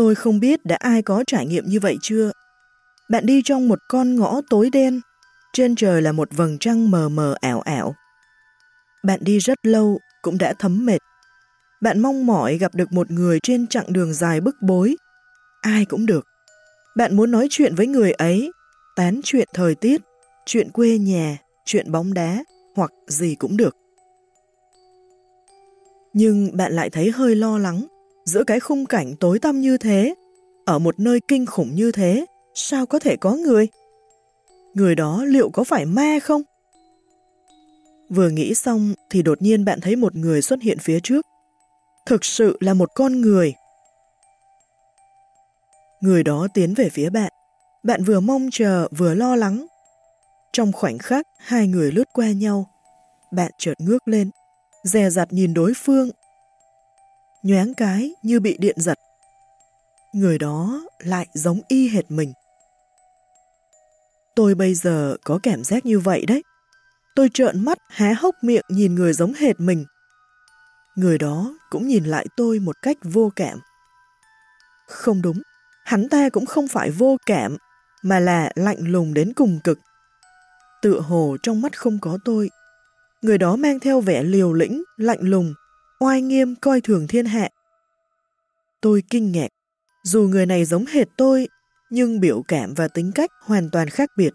Tôi không biết đã ai có trải nghiệm như vậy chưa. Bạn đi trong một con ngõ tối đen, trên trời là một vầng trăng mờ mờ ảo ảo. Bạn đi rất lâu cũng đã thấm mệt. Bạn mong mỏi gặp được một người trên chặng đường dài bức bối. Ai cũng được. Bạn muốn nói chuyện với người ấy, tán chuyện thời tiết, chuyện quê nhà, chuyện bóng đá, hoặc gì cũng được. Nhưng bạn lại thấy hơi lo lắng, giữa cái khung cảnh tối tăm như thế, ở một nơi kinh khủng như thế, sao có thể có người? Người đó liệu có phải ma không? Vừa nghĩ xong thì đột nhiên bạn thấy một người xuất hiện phía trước. Thực sự là một con người. Người đó tiến về phía bạn. Bạn vừa mong chờ vừa lo lắng. Trong khoảnh khắc, hai người lướt qua nhau. Bạn chợt ngước lên, dè dặt nhìn đối phương. Nhoáng cái như bị điện giật. Người đó lại giống y hệt mình. Tôi bây giờ có cảm giác như vậy đấy. Tôi trợn mắt há hốc miệng nhìn người giống hệt mình. Người đó cũng nhìn lại tôi một cách vô cảm. Không đúng, hắn ta cũng không phải vô cảm, mà là lạnh lùng đến cùng cực. Tựa hồ trong mắt không có tôi. Người đó mang theo vẻ liều lĩnh, lạnh lùng, oai nghiêm coi thường thiên hạ. Tôi kinh ngạc, dù người này giống hệt tôi, nhưng biểu cảm và tính cách hoàn toàn khác biệt.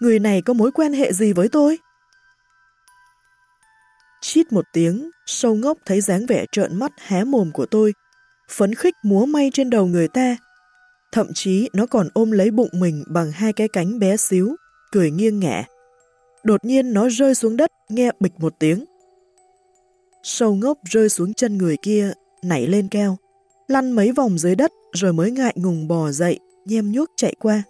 Người này có mối quan hệ gì với tôi? Chít một tiếng, sâu ngốc thấy dáng vẻ trợn mắt há mồm của tôi, phấn khích múa may trên đầu người ta. Thậm chí nó còn ôm lấy bụng mình bằng hai cái cánh bé xíu, cười nghiêng ngả. Đột nhiên nó rơi xuống đất, nghe bịch một tiếng. Sâu ngốc rơi xuống chân người kia, nảy lên keo, lăn mấy vòng dưới đất rồi mới ngại ngùng bò dậy, nhem nhuốc chạy qua.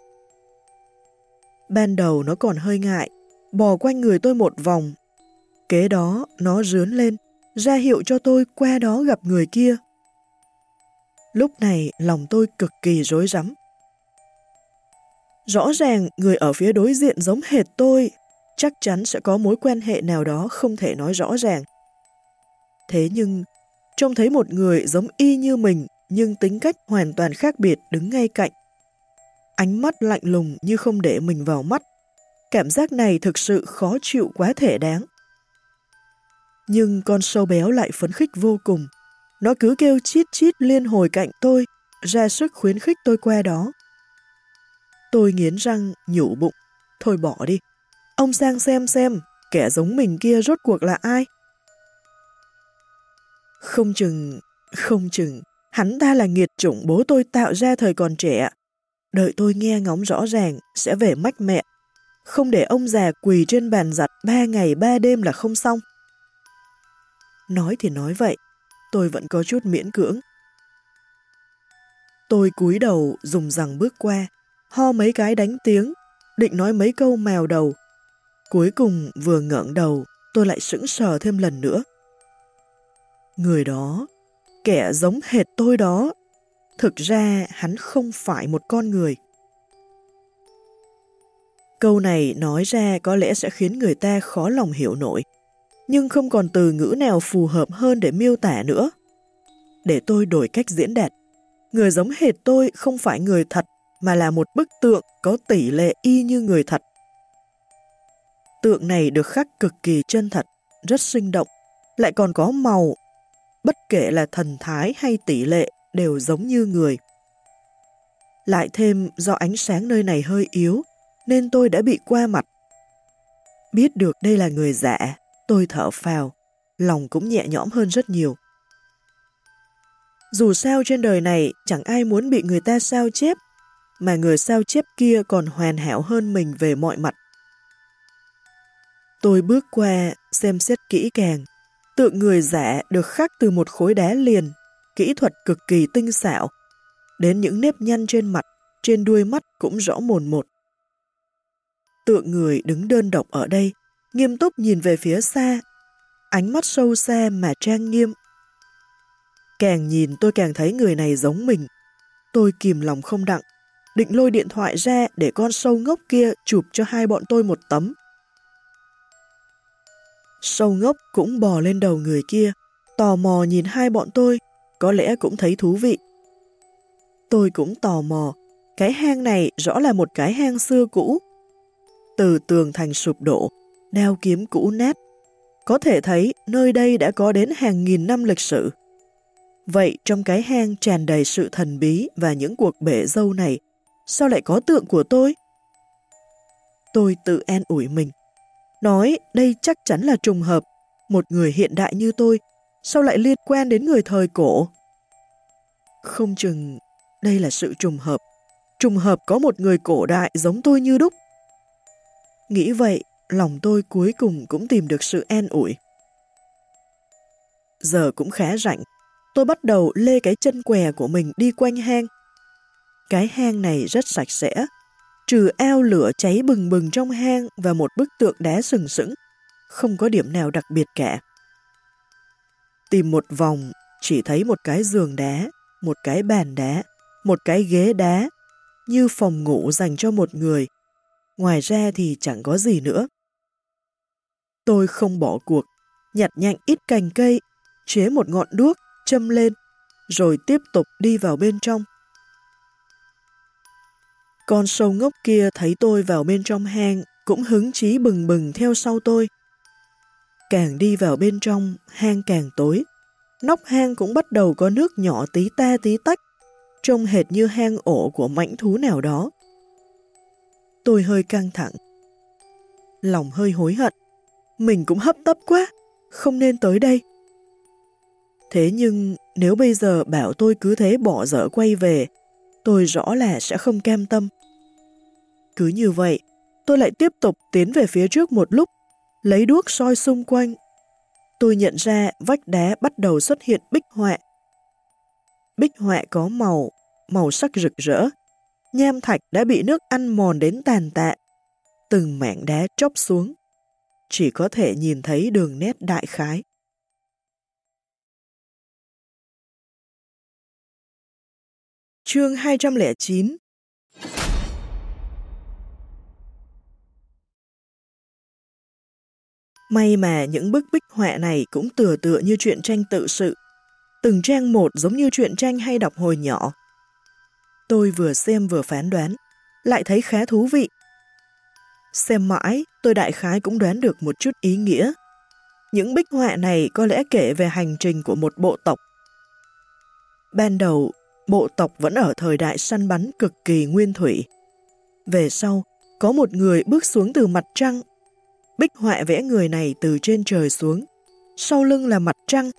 Ban đầu nó còn hơi ngại, bò quanh người tôi một vòng. Kế đó nó rướn lên, ra hiệu cho tôi qua đó gặp người kia. Lúc này lòng tôi cực kỳ rối rắm. Rõ ràng người ở phía đối diện giống hệt tôi, chắc chắn sẽ có mối quan hệ nào đó không thể nói rõ ràng. Thế nhưng, trông thấy một người giống y như mình nhưng tính cách hoàn toàn khác biệt đứng ngay cạnh. Ánh mắt lạnh lùng như không để mình vào mắt. Cảm giác này thực sự khó chịu quá thể đáng. Nhưng con sâu béo lại phấn khích vô cùng. Nó cứ kêu chít chít liên hồi cạnh tôi, ra sức khuyến khích tôi qua đó. Tôi nghiến răng, nhủ bụng. Thôi bỏ đi. Ông sang xem xem, kẻ giống mình kia rốt cuộc là ai? Không chừng, không chừng, hắn ta là nghiệt chủng bố tôi tạo ra thời còn trẻ. Đợi tôi nghe ngóng rõ ràng, sẽ về mách mẹ. Không để ông già quỳ trên bàn giặt ba ngày ba đêm là không xong. Nói thì nói vậy, tôi vẫn có chút miễn cưỡng. Tôi cúi đầu dùng rằng bước qua, ho mấy cái đánh tiếng, định nói mấy câu mèo đầu. Cuối cùng vừa ngẩng đầu, tôi lại sững sờ thêm lần nữa. Người đó, kẻ giống hệt tôi đó, thực ra hắn không phải một con người. Câu này nói ra có lẽ sẽ khiến người ta khó lòng hiểu nổi, nhưng không còn từ ngữ nào phù hợp hơn để miêu tả nữa. Để tôi đổi cách diễn đạt. Người giống hệt tôi không phải người thật, mà là một bức tượng có tỷ lệ y như người thật. Tượng này được khắc cực kỳ chân thật, rất sinh động, lại còn có màu, bất kể là thần thái hay tỷ lệ đều giống như người. Lại thêm do ánh sáng nơi này hơi yếu, nên tôi đã bị qua mặt. Biết được đây là người giả, tôi thở phào, lòng cũng nhẹ nhõm hơn rất nhiều. Dù sao trên đời này chẳng ai muốn bị người ta sao chép, mà người sao chép kia còn hoàn hảo hơn mình về mọi mặt. Tôi bước qua, xem xét kỹ càng. Tượng người giả được khắc từ một khối đá liền, kỹ thuật cực kỳ tinh xảo. Đến những nếp nhăn trên mặt, trên đuôi mắt cũng rõ mồn một. Tượng người đứng đơn độc ở đây, nghiêm túc nhìn về phía xa, ánh mắt sâu xa mà trang nghiêm. Càng nhìn tôi càng thấy người này giống mình. Tôi kìm lòng không đặng, định lôi điện thoại ra để con sâu ngốc kia chụp cho hai bọn tôi một tấm. Sâu ngốc cũng bò lên đầu người kia, tò mò nhìn hai bọn tôi, có lẽ cũng thấy thú vị. Tôi cũng tò mò, cái hang này rõ là một cái hang xưa cũ. Từ tường thành sụp đổ, đao kiếm cũ nát, có thể thấy nơi đây đã có đến hàng nghìn năm lịch sử. Vậy trong cái hang tràn đầy sự thần bí và những cuộc bể dâu này, sao lại có tượng của tôi? Tôi tự an ủi mình, nói đây chắc chắn là trùng hợp, một người hiện đại như tôi, sao lại liên quan đến người thời cổ? Không chừng đây là sự trùng hợp, trùng hợp có một người cổ đại giống tôi như đúc. Nghĩ vậy, lòng tôi cuối cùng cũng tìm được sự an ủi. Giờ cũng khá rảnh, tôi bắt đầu lê cái chân què của mình đi quanh hang. Cái hang này rất sạch sẽ, trừ ao lửa cháy bừng bừng trong hang và một bức tượng đá sừng sững, không có điểm nào đặc biệt cả. Tìm một vòng, chỉ thấy một cái giường đá, một cái bàn đá, một cái ghế đá, như phòng ngủ dành cho một người. Ngoài ra thì chẳng có gì nữa. Tôi không bỏ cuộc, nhặt nhạnh ít cành cây, chế một ngọn đuốc, châm lên, rồi tiếp tục đi vào bên trong. Con sâu ngốc kia thấy tôi vào bên trong hang cũng hứng chí bừng bừng theo sau tôi. Càng đi vào bên trong, hang càng tối. Nóc hang cũng bắt đầu có nước nhỏ tí ta tí tách, trông hệt như hang ổ của mãnh thú nào đó. Tôi hơi căng thẳng. Lòng hơi hối hận. Mình cũng hấp tấp quá, không nên tới đây. Thế nhưng nếu bây giờ bảo tôi cứ thế bỏ dở quay về, tôi rõ là sẽ không cam tâm. Cứ như vậy, tôi lại tiếp tục tiến về phía trước một lúc, lấy đuốc soi xung quanh. Tôi nhận ra vách đá bắt đầu xuất hiện bích họa. Bích họa có màu, màu sắc rực rỡ. Nham thạch đã bị nước ăn mòn đến tàn tạ. Từng mảng đá chóc xuống. Chỉ có thể nhìn thấy đường nét đại khái. Chương 209 May mà những bức bích họa này cũng tựa tựa như chuyện tranh tự sự. Từng trang một giống như chuyện tranh hay đọc hồi nhỏ. Tôi vừa xem vừa phán đoán, lại thấy khá thú vị. Xem mãi, tôi đại khái cũng đoán được một chút ý nghĩa. Những bích họa này có lẽ kể về hành trình của một bộ tộc. Ban đầu, bộ tộc vẫn ở thời đại săn bắn cực kỳ nguyên thủy. Về sau, có một người bước xuống từ mặt trăng Bích họa vẽ người này từ trên trời xuống, sau lưng là mặt trăng.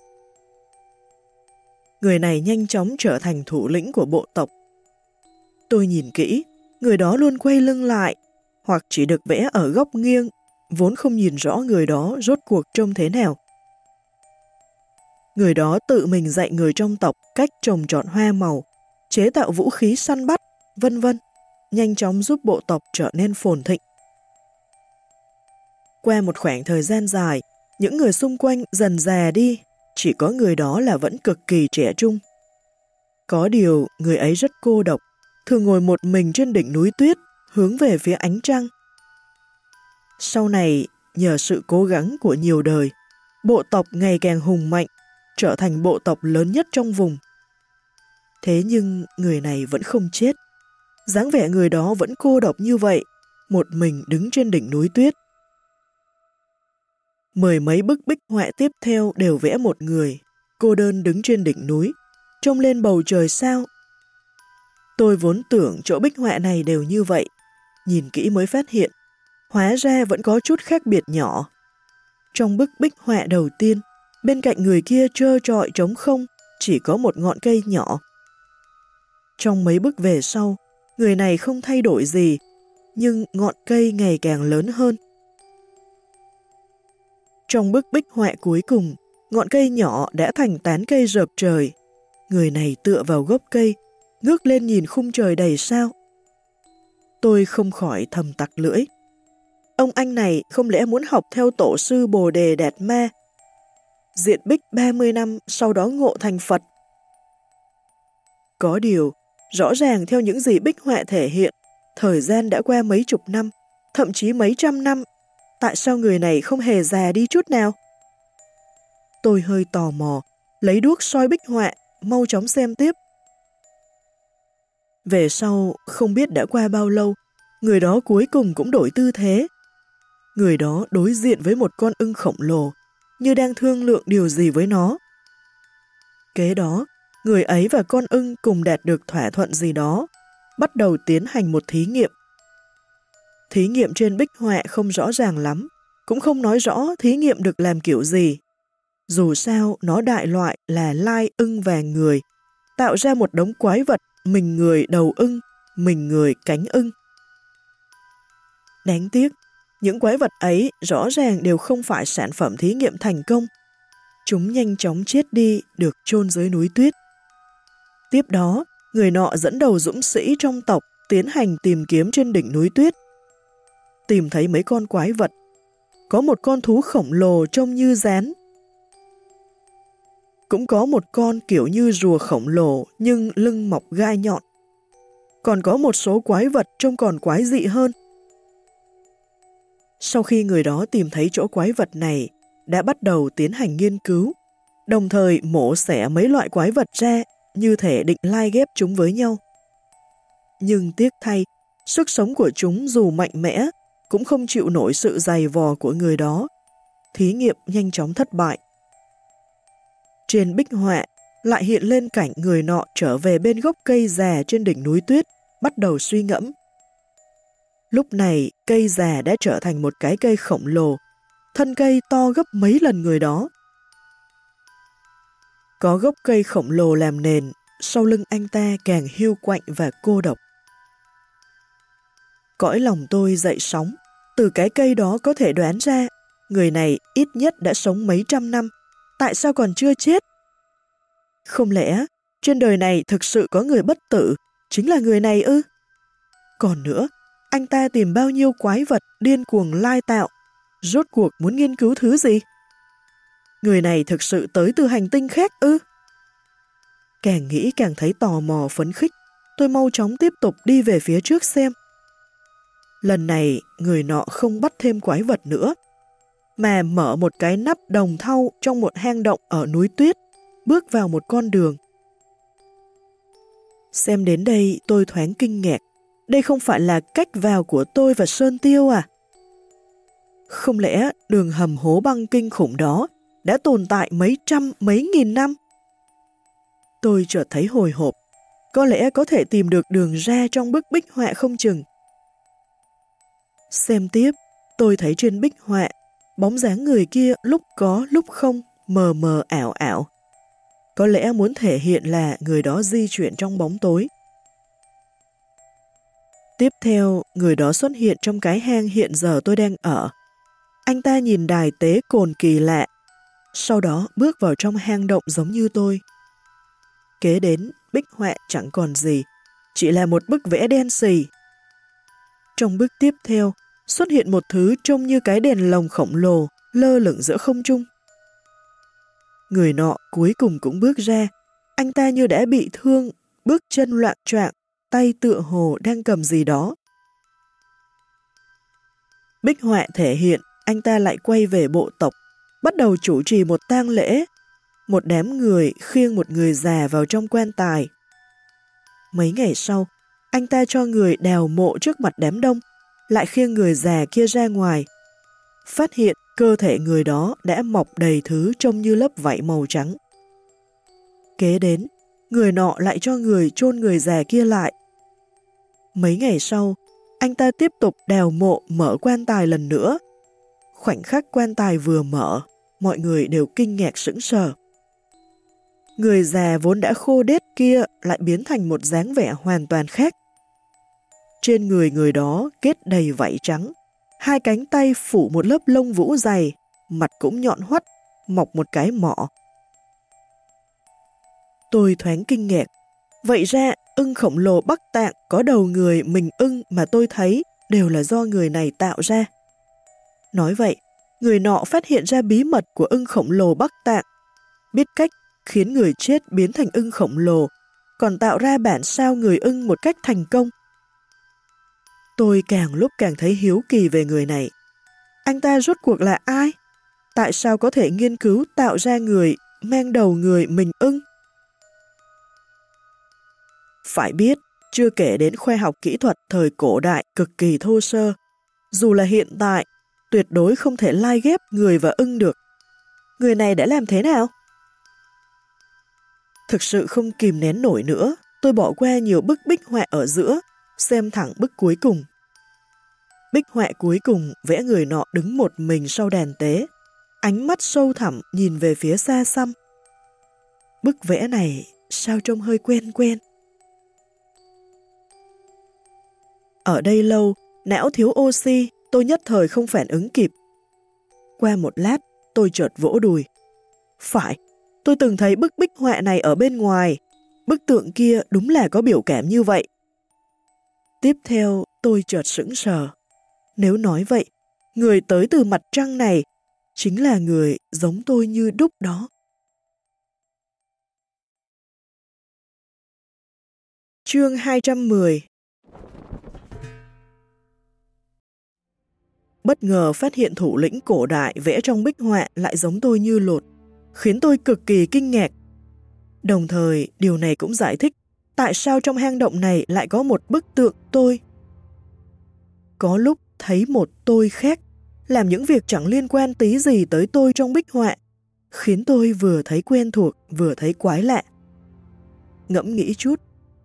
Người này nhanh chóng trở thành thủ lĩnh của bộ tộc. Tôi nhìn kỹ, người đó luôn quay lưng lại, hoặc chỉ được vẽ ở góc nghiêng, vốn không nhìn rõ người đó rốt cuộc trông thế nào. Người đó tự mình dạy người trong tộc cách trồng trọt hoa màu, chế tạo vũ khí săn bắt, vân vân, nhanh chóng giúp bộ tộc trở nên phồn thịnh. Qua một khoảng thời gian dài, những người xung quanh dần già đi, chỉ có người đó là vẫn cực kỳ trẻ trung. Có điều, người ấy rất cô độc, thường ngồi một mình trên đỉnh núi tuyết, hướng về phía ánh trăng. Sau này, nhờ sự cố gắng của nhiều đời, bộ tộc ngày càng hùng mạnh, trở thành bộ tộc lớn nhất trong vùng. Thế nhưng người này vẫn không chết. dáng vẻ người đó vẫn cô độc như vậy, một mình đứng trên đỉnh núi tuyết. Mười mấy bức bích họa tiếp theo đều vẽ một người, cô đơn đứng trên đỉnh núi, trông lên bầu trời sao. Tôi vốn tưởng chỗ bích họa này đều như vậy, nhìn kỹ mới phát hiện, hóa ra vẫn có chút khác biệt nhỏ. Trong bức bích họa đầu tiên, bên cạnh người kia trơ trọi trống không, chỉ có một ngọn cây nhỏ. Trong mấy bức về sau, người này không thay đổi gì, nhưng ngọn cây ngày càng lớn hơn. Trong bức bích họa cuối cùng, ngọn cây nhỏ đã thành tán cây rợp trời. Người này tựa vào gốc cây, ngước lên nhìn khung trời đầy sao. Tôi không khỏi thầm tặc lưỡi. Ông anh này không lẽ muốn học theo tổ sư Bồ Đề Đạt Ma? Diện bích 30 năm sau đó ngộ thành Phật. Có điều, rõ ràng theo những gì bích họa thể hiện, thời gian đã qua mấy chục năm, thậm chí mấy trăm năm tại sao người này không hề già đi chút nào? Tôi hơi tò mò, lấy đuốc soi bích họa, mau chóng xem tiếp. Về sau, không biết đã qua bao lâu, người đó cuối cùng cũng đổi tư thế. Người đó đối diện với một con ưng khổng lồ, như đang thương lượng điều gì với nó. Kế đó, người ấy và con ưng cùng đạt được thỏa thuận gì đó, bắt đầu tiến hành một thí nghiệm. Thí nghiệm trên bích họa không rõ ràng lắm, cũng không nói rõ thí nghiệm được làm kiểu gì. Dù sao, nó đại loại là lai ưng và người, tạo ra một đống quái vật, mình người đầu ưng, mình người cánh ưng. Đáng tiếc, những quái vật ấy rõ ràng đều không phải sản phẩm thí nghiệm thành công. Chúng nhanh chóng chết đi, được chôn dưới núi tuyết. Tiếp đó, người nọ dẫn đầu dũng sĩ trong tộc tiến hành tìm kiếm trên đỉnh núi tuyết. Tìm thấy mấy con quái vật. Có một con thú khổng lồ trông như rán. Cũng có một con kiểu như rùa khổng lồ nhưng lưng mọc gai nhọn. Còn có một số quái vật trông còn quái dị hơn. Sau khi người đó tìm thấy chỗ quái vật này, đã bắt đầu tiến hành nghiên cứu, đồng thời mổ xẻ mấy loại quái vật ra như thể định lai ghép chúng với nhau. Nhưng tiếc thay, sức sống của chúng dù mạnh mẽ, cũng không chịu nổi sự dày vò của người đó. Thí nghiệm nhanh chóng thất bại. Trên bích họa lại hiện lên cảnh người nọ trở về bên gốc cây già trên đỉnh núi tuyết, bắt đầu suy ngẫm. Lúc này, cây già đã trở thành một cái cây khổng lồ, thân cây to gấp mấy lần người đó. Có gốc cây khổng lồ làm nền, sau lưng anh ta càng hiu quạnh và cô độc. Cõi lòng tôi dậy sóng, từ cái cây đó có thể đoán ra, người này ít nhất đã sống mấy trăm năm, tại sao còn chưa chết? Không lẽ trên đời này thực sự có người bất tử, chính là người này ư? Còn nữa, anh ta tìm bao nhiêu quái vật điên cuồng lai tạo, rốt cuộc muốn nghiên cứu thứ gì? Người này thực sự tới từ hành tinh khác ư? Càng nghĩ càng thấy tò mò phấn khích, tôi mau chóng tiếp tục đi về phía trước xem. Lần này, người nọ không bắt thêm quái vật nữa, mà mở một cái nắp đồng thau trong một hang động ở núi tuyết, bước vào một con đường. Xem đến đây tôi thoáng kinh ngạc, đây không phải là cách vào của tôi và Sơn Tiêu à? Không lẽ đường hầm hố băng kinh khủng đó đã tồn tại mấy trăm, mấy nghìn năm? Tôi chợt thấy hồi hộp, có lẽ có thể tìm được đường ra trong bức bích họa không chừng. Xem tiếp, tôi thấy trên bích họa, bóng dáng người kia lúc có lúc không, mờ mờ ảo ảo. Có lẽ muốn thể hiện là người đó di chuyển trong bóng tối. Tiếp theo, người đó xuất hiện trong cái hang hiện giờ tôi đang ở. Anh ta nhìn đài tế cồn kỳ lạ, sau đó bước vào trong hang động giống như tôi. Kế đến, bích họa chẳng còn gì, chỉ là một bức vẽ đen xì. Trong bức tiếp theo, xuất hiện một thứ trông như cái đèn lồng khổng lồ, lơ lửng giữa không trung. Người nọ cuối cùng cũng bước ra, anh ta như đã bị thương, bước chân loạn trạng tay tựa hồ đang cầm gì đó. Bích họa thể hiện anh ta lại quay về bộ tộc, bắt đầu chủ trì một tang lễ. Một đám người khiêng một người già vào trong quan tài. Mấy ngày sau, anh ta cho người đào mộ trước mặt đám đông, lại khiêng người già kia ra ngoài. Phát hiện cơ thể người đó đã mọc đầy thứ trông như lớp vảy màu trắng. Kế đến, người nọ lại cho người chôn người già kia lại. Mấy ngày sau, anh ta tiếp tục đào mộ mở quan tài lần nữa. Khoảnh khắc quan tài vừa mở, mọi người đều kinh ngạc sững sờ. Người già vốn đã khô đét kia lại biến thành một dáng vẻ hoàn toàn khác. Trên người người đó kết đầy vảy trắng, hai cánh tay phủ một lớp lông vũ dày, mặt cũng nhọn hoắt, mọc một cái mỏ. Tôi thoáng kinh ngạc. Vậy ra, ưng khổng lồ Bắc Tạng có đầu người mình ưng mà tôi thấy đều là do người này tạo ra. Nói vậy, người nọ phát hiện ra bí mật của ưng khổng lồ Bắc Tạng, biết cách khiến người chết biến thành ưng khổng lồ, còn tạo ra bản sao người ưng một cách thành công. Tôi càng lúc càng thấy hiếu kỳ về người này. Anh ta rốt cuộc là ai? Tại sao có thể nghiên cứu tạo ra người mang đầu người mình ưng? Phải biết, chưa kể đến khoa học kỹ thuật thời cổ đại cực kỳ thô sơ. Dù là hiện tại, tuyệt đối không thể lai ghép người và ưng được. Người này đã làm thế nào? Thực sự không kìm nén nổi nữa, tôi bỏ qua nhiều bức bích họa ở giữa, xem thẳng bức cuối cùng. Bích họa cuối cùng vẽ người nọ đứng một mình sau đèn tế, ánh mắt sâu thẳm nhìn về phía xa xăm. Bức vẽ này sao trông hơi quen quen. Ở đây lâu, não thiếu oxy, tôi nhất thời không phản ứng kịp. Qua một lát, tôi chợt vỗ đùi. Phải, tôi từng thấy bức bích họa này ở bên ngoài. Bức tượng kia đúng là có biểu cảm như vậy. Tiếp theo, tôi chợt sững sờ. Nếu nói vậy, người tới từ mặt trăng này chính là người giống tôi như đúc đó. Chương 210 Bất ngờ phát hiện thủ lĩnh cổ đại vẽ trong bích họa lại giống tôi như lột, khiến tôi cực kỳ kinh ngạc. Đồng thời, điều này cũng giải thích tại sao trong hang động này lại có một bức tượng tôi. Có lúc thấy một tôi khác, làm những việc chẳng liên quan tí gì tới tôi trong bích họa, khiến tôi vừa thấy quen thuộc vừa thấy quái lạ. Ngẫm nghĩ chút,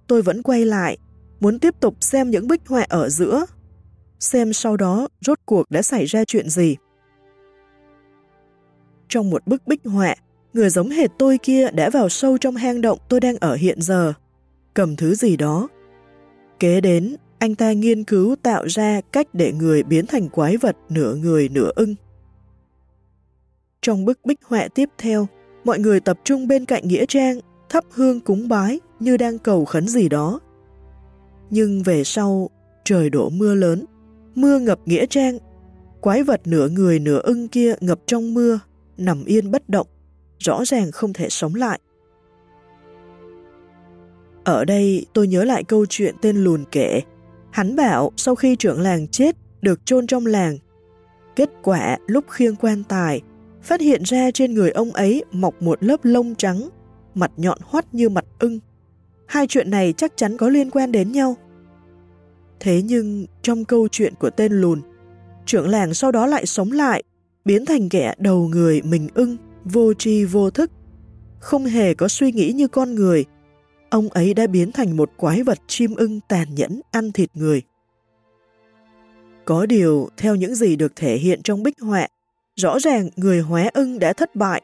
tôi vẫn quay lại, muốn tiếp tục xem những bích họa ở giữa, xem sau đó rốt cuộc đã xảy ra chuyện gì. Trong một bức bích họa, người giống hệt tôi kia đã vào sâu trong hang động tôi đang ở hiện giờ, cầm thứ gì đó. Kế đến, anh ta nghiên cứu tạo ra cách để người biến thành quái vật nửa người nửa ưng. Trong bức bích họa tiếp theo, mọi người tập trung bên cạnh Nghĩa Trang, thắp hương cúng bái như đang cầu khấn gì đó. Nhưng về sau, trời đổ mưa lớn, mưa ngập Nghĩa Trang, quái vật nửa người nửa ưng kia ngập trong mưa, nằm yên bất động, rõ ràng không thể sống lại. Ở đây tôi nhớ lại câu chuyện tên lùn kể Hắn bảo sau khi trưởng làng chết được chôn trong làng. Kết quả lúc khiêng quan tài, phát hiện ra trên người ông ấy mọc một lớp lông trắng, mặt nhọn hoắt như mặt ưng. Hai chuyện này chắc chắn có liên quan đến nhau. Thế nhưng trong câu chuyện của tên lùn, trưởng làng sau đó lại sống lại, biến thành kẻ đầu người mình ưng, vô tri vô thức, không hề có suy nghĩ như con người, ông ấy đã biến thành một quái vật chim ưng tàn nhẫn ăn thịt người. Có điều, theo những gì được thể hiện trong bích họa, rõ ràng người hóa ưng đã thất bại.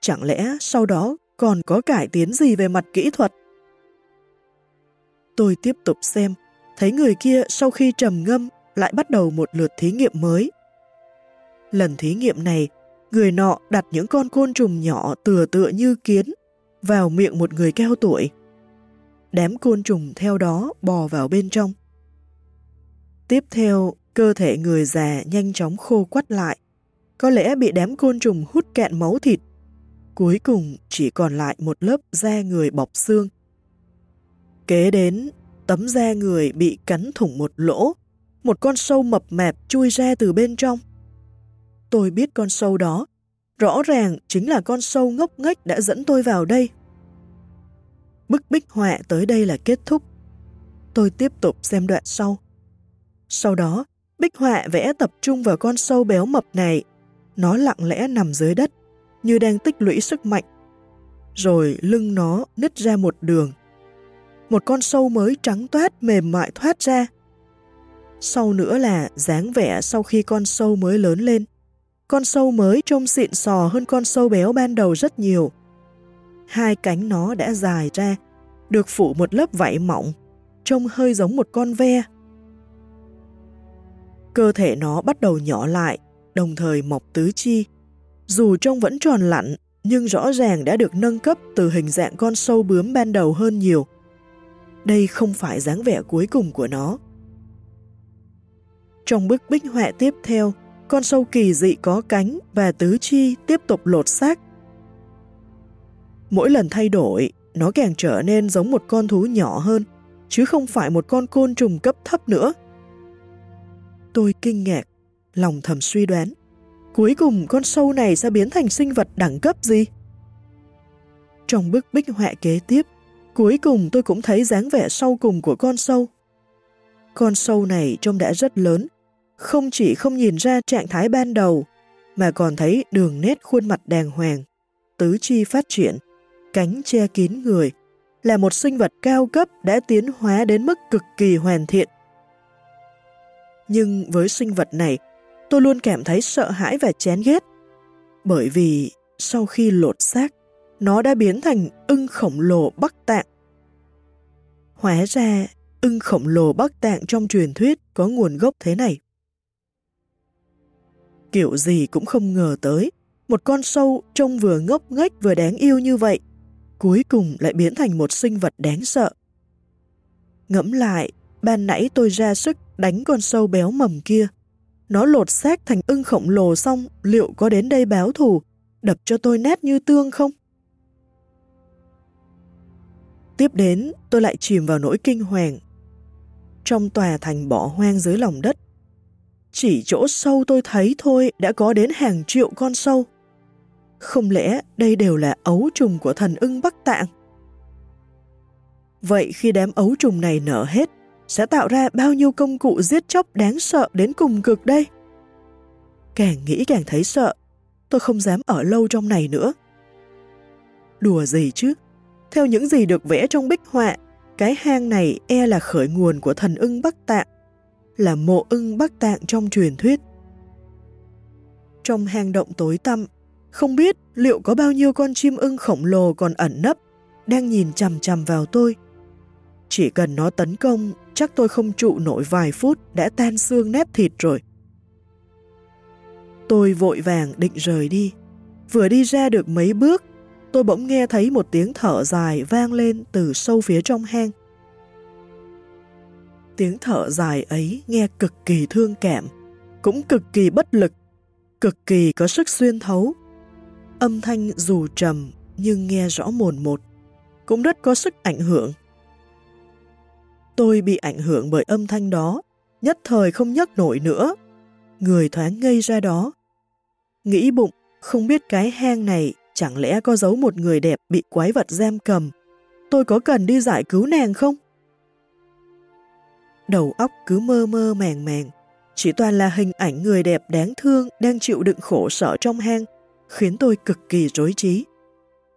Chẳng lẽ sau đó còn có cải tiến gì về mặt kỹ thuật? Tôi tiếp tục xem, thấy người kia sau khi trầm ngâm lại bắt đầu một lượt thí nghiệm mới. Lần thí nghiệm này, người nọ đặt những con côn trùng nhỏ tựa tựa như kiến vào miệng một người cao tuổi đám côn trùng theo đó bò vào bên trong. Tiếp theo, cơ thể người già nhanh chóng khô quắt lại, có lẽ bị đám côn trùng hút cạn máu thịt. Cuối cùng chỉ còn lại một lớp da người bọc xương. Kế đến, tấm da người bị cắn thủng một lỗ, một con sâu mập mạp chui ra từ bên trong. Tôi biết con sâu đó, rõ ràng chính là con sâu ngốc nghếch đã dẫn tôi vào đây. Bức bích họa tới đây là kết thúc. Tôi tiếp tục xem đoạn sau. Sau đó, bích họa vẽ tập trung vào con sâu béo mập này. Nó lặng lẽ nằm dưới đất, như đang tích lũy sức mạnh. Rồi lưng nó nứt ra một đường. Một con sâu mới trắng toát mềm mại thoát ra. Sau nữa là dáng vẻ sau khi con sâu mới lớn lên. Con sâu mới trông xịn sò hơn con sâu béo ban đầu rất nhiều hai cánh nó đã dài ra, được phủ một lớp vảy mỏng, trông hơi giống một con ve. Cơ thể nó bắt đầu nhỏ lại, đồng thời mọc tứ chi. Dù trông vẫn tròn lặn, nhưng rõ ràng đã được nâng cấp từ hình dạng con sâu bướm ban đầu hơn nhiều. Đây không phải dáng vẻ cuối cùng của nó. Trong bức bích họa tiếp theo, con sâu kỳ dị có cánh và tứ chi tiếp tục lột xác Mỗi lần thay đổi, nó càng trở nên giống một con thú nhỏ hơn, chứ không phải một con côn trùng cấp thấp nữa. Tôi kinh ngạc, lòng thầm suy đoán, cuối cùng con sâu này sẽ biến thành sinh vật đẳng cấp gì? Trong bức bích họa kế tiếp, Cuối cùng tôi cũng thấy dáng vẻ sau cùng của con sâu. Con sâu này trông đã rất lớn, không chỉ không nhìn ra trạng thái ban đầu, mà còn thấy đường nét khuôn mặt đàng hoàng, tứ chi phát triển, cánh che kín người, là một sinh vật cao cấp đã tiến hóa đến mức cực kỳ hoàn thiện. Nhưng với sinh vật này, tôi luôn cảm thấy sợ hãi và chán ghét, bởi vì sau khi lột xác, nó đã biến thành ưng khổng lồ Bắc Tạng. Hóa ra, ưng khổng lồ Bắc Tạng trong truyền thuyết có nguồn gốc thế này. Kiểu gì cũng không ngờ tới, một con sâu trông vừa ngốc nghếch vừa đáng yêu như vậy, cuối cùng lại biến thành một sinh vật đáng sợ. Ngẫm lại, ban nãy tôi ra sức đánh con sâu béo mầm kia. Nó lột xác thành ưng khổng lồ xong, liệu có đến đây báo thù, đập cho tôi nét như tương không? Tiếp đến, tôi lại chìm vào nỗi kinh hoàng. Trong tòa thành bỏ hoang dưới lòng đất, chỉ chỗ sâu tôi thấy thôi đã có đến hàng triệu con sâu. Không lẽ đây đều là ấu trùng của thần ưng Bắc Tạng? Vậy khi đám ấu trùng này nở hết, sẽ tạo ra bao nhiêu công cụ giết chóc đáng sợ đến cùng cực đây? Càng nghĩ càng thấy sợ, tôi không dám ở lâu trong này nữa. Đùa gì chứ? Theo những gì được vẽ trong bích họa, cái hang này e là khởi nguồn của thần ưng Bắc Tạng, là mộ ưng Bắc Tạng trong truyền thuyết. Trong hang động tối tăm, không biết liệu có bao nhiêu con chim ưng khổng lồ còn ẩn nấp, đang nhìn chằm chằm vào tôi. Chỉ cần nó tấn công, chắc tôi không trụ nổi vài phút đã tan xương nếp thịt rồi. Tôi vội vàng định rời đi. Vừa đi ra được mấy bước, tôi bỗng nghe thấy một tiếng thở dài vang lên từ sâu phía trong hang. Tiếng thở dài ấy nghe cực kỳ thương cảm, cũng cực kỳ bất lực, cực kỳ có sức xuyên thấu. Âm thanh dù trầm nhưng nghe rõ mồn một, cũng rất có sức ảnh hưởng. Tôi bị ảnh hưởng bởi âm thanh đó, nhất thời không nhấc nổi nữa. Người thoáng ngây ra đó. Nghĩ bụng, không biết cái hang này chẳng lẽ có giấu một người đẹp bị quái vật giam cầm. Tôi có cần đi giải cứu nàng không? Đầu óc cứ mơ mơ màng màng, chỉ toàn là hình ảnh người đẹp đáng thương đang chịu đựng khổ sở trong hang, khiến tôi cực kỳ rối trí.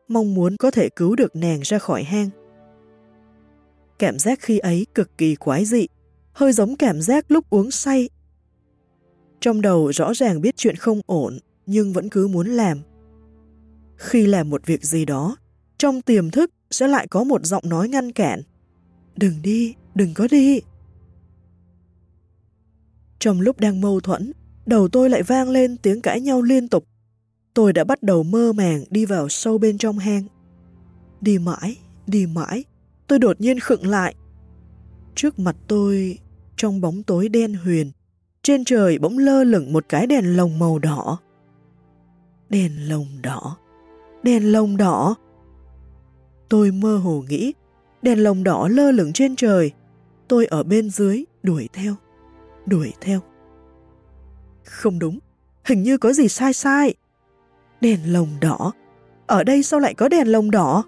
Mong muốn có thể cứu được nàng ra khỏi hang. Cảm giác khi ấy cực kỳ quái dị, hơi giống cảm giác lúc uống say. Trong đầu rõ ràng biết chuyện không ổn, nhưng vẫn cứ muốn làm. Khi làm một việc gì đó, trong tiềm thức sẽ lại có một giọng nói ngăn cản. Đừng đi, đừng có đi. Trong lúc đang mâu thuẫn, đầu tôi lại vang lên tiếng cãi nhau liên tục. Tôi đã bắt đầu mơ màng đi vào sâu bên trong hang. Đi mãi, đi mãi, tôi đột nhiên khựng lại. Trước mặt tôi, trong bóng tối đen huyền, trên trời bỗng lơ lửng một cái đèn lồng màu đỏ. Đèn lồng đỏ, đèn lồng đỏ. Tôi mơ hồ nghĩ, đèn lồng đỏ lơ lửng trên trời, tôi ở bên dưới đuổi theo, đuổi theo. Không đúng, hình như có gì sai sai. Đèn lồng đỏ, ở đây sao lại có đèn lồng đỏ?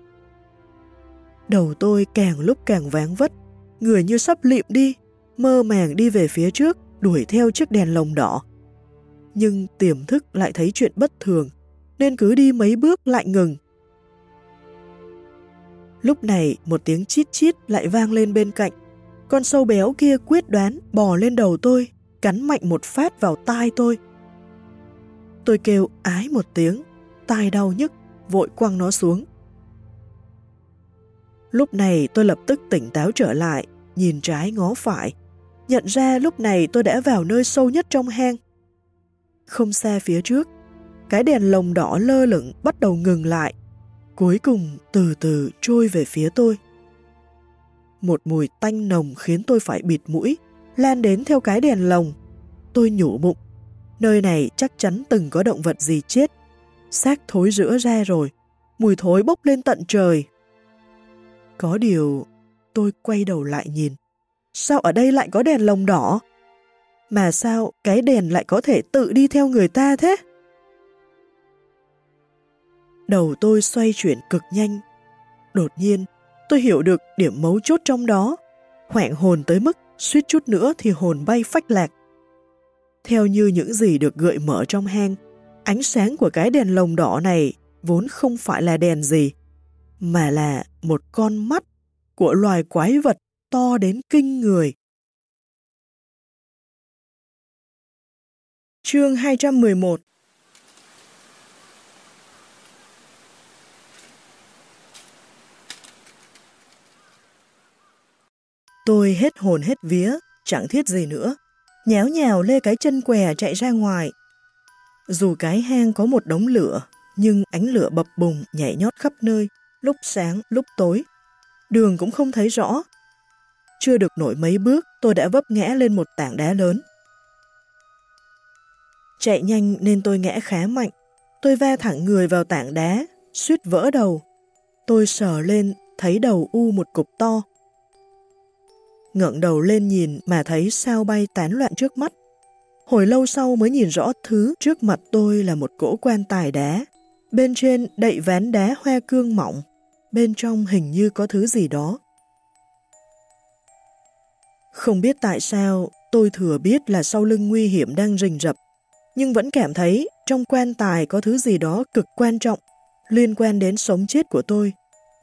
Đầu tôi càng lúc càng váng vất, người như sắp lịm đi, mơ màng đi về phía trước, đuổi theo chiếc đèn lồng đỏ. Nhưng tiềm thức lại thấy chuyện bất thường, nên cứ đi mấy bước lại ngừng. Lúc này một tiếng chít chít lại vang lên bên cạnh. Con sâu béo kia quyết đoán bò lên đầu tôi, cắn mạnh một phát vào tai tôi. Tôi kêu ái một tiếng, tai đau nhức, vội quăng nó xuống. Lúc này tôi lập tức tỉnh táo trở lại, nhìn trái ngó phải, nhận ra lúc này tôi đã vào nơi sâu nhất trong hang. Không xa phía trước, cái đèn lồng đỏ lơ lửng bắt đầu ngừng lại, cuối cùng từ từ trôi về phía tôi. Một mùi tanh nồng khiến tôi phải bịt mũi, lan đến theo cái đèn lồng. Tôi nhủ bụng, nơi này chắc chắn từng có động vật gì chết. Xác thối rữa ra rồi, mùi thối bốc lên tận trời. Có điều, tôi quay đầu lại nhìn. Sao ở đây lại có đèn lồng đỏ? Mà sao cái đèn lại có thể tự đi theo người ta thế? Đầu tôi xoay chuyển cực nhanh. Đột nhiên, tôi hiểu được điểm mấu chốt trong đó, hoảng hồn tới mức suýt chút nữa thì hồn bay phách lạc. Theo như những gì được gợi mở trong hang, ánh sáng của cái đèn lồng đỏ này vốn không phải là đèn gì, mà là một con mắt của loài quái vật to đến kinh người. Chương 211 Tôi hết hồn hết vía, chẳng thiết gì nữa. nhéo nhào lê cái chân què chạy ra ngoài. Dù cái hang có một đống lửa, nhưng ánh lửa bập bùng nhảy nhót khắp nơi, lúc sáng, lúc tối. Đường cũng không thấy rõ. Chưa được nổi mấy bước, tôi đã vấp ngã lên một tảng đá lớn. Chạy nhanh nên tôi ngã khá mạnh. Tôi va thẳng người vào tảng đá, suýt vỡ đầu. Tôi sờ lên, thấy đầu u một cục to ngẩng đầu lên nhìn mà thấy sao bay tán loạn trước mắt. Hồi lâu sau mới nhìn rõ thứ trước mặt tôi là một cỗ quan tài đá. Bên trên đậy ván đá hoa cương mỏng, bên trong hình như có thứ gì đó. Không biết tại sao tôi thừa biết là sau lưng nguy hiểm đang rình rập, nhưng vẫn cảm thấy trong quan tài có thứ gì đó cực quan trọng, liên quan đến sống chết của tôi,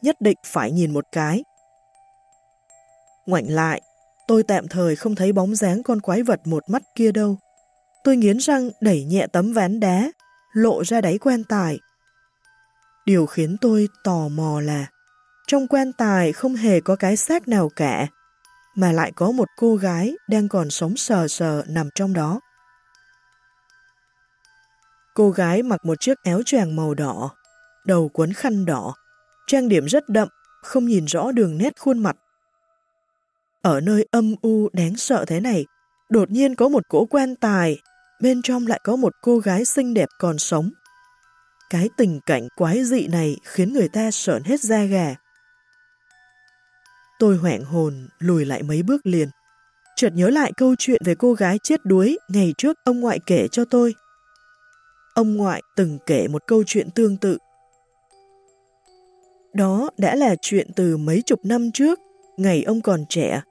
nhất định phải nhìn một cái. Ngoảnh lại, tôi tạm thời không thấy bóng dáng con quái vật một mắt kia đâu. Tôi nghiến răng đẩy nhẹ tấm ván đá, lộ ra đáy quan tài. Điều khiến tôi tò mò là trong quan tài không hề có cái xác nào cả, mà lại có một cô gái đang còn sống sờ sờ nằm trong đó. Cô gái mặc một chiếc áo choàng màu đỏ, đầu quấn khăn đỏ, trang điểm rất đậm, không nhìn rõ đường nét khuôn mặt. Ở nơi âm u đáng sợ thế này, đột nhiên có một cỗ quan tài, bên trong lại có một cô gái xinh đẹp còn sống. Cái tình cảnh quái dị này khiến người ta sợn hết da gà. Tôi hoảng hồn lùi lại mấy bước liền. Chợt nhớ lại câu chuyện về cô gái chết đuối ngày trước ông ngoại kể cho tôi. Ông ngoại từng kể một câu chuyện tương tự. Đó đã là chuyện từ mấy chục năm trước, ngày ông còn trẻ,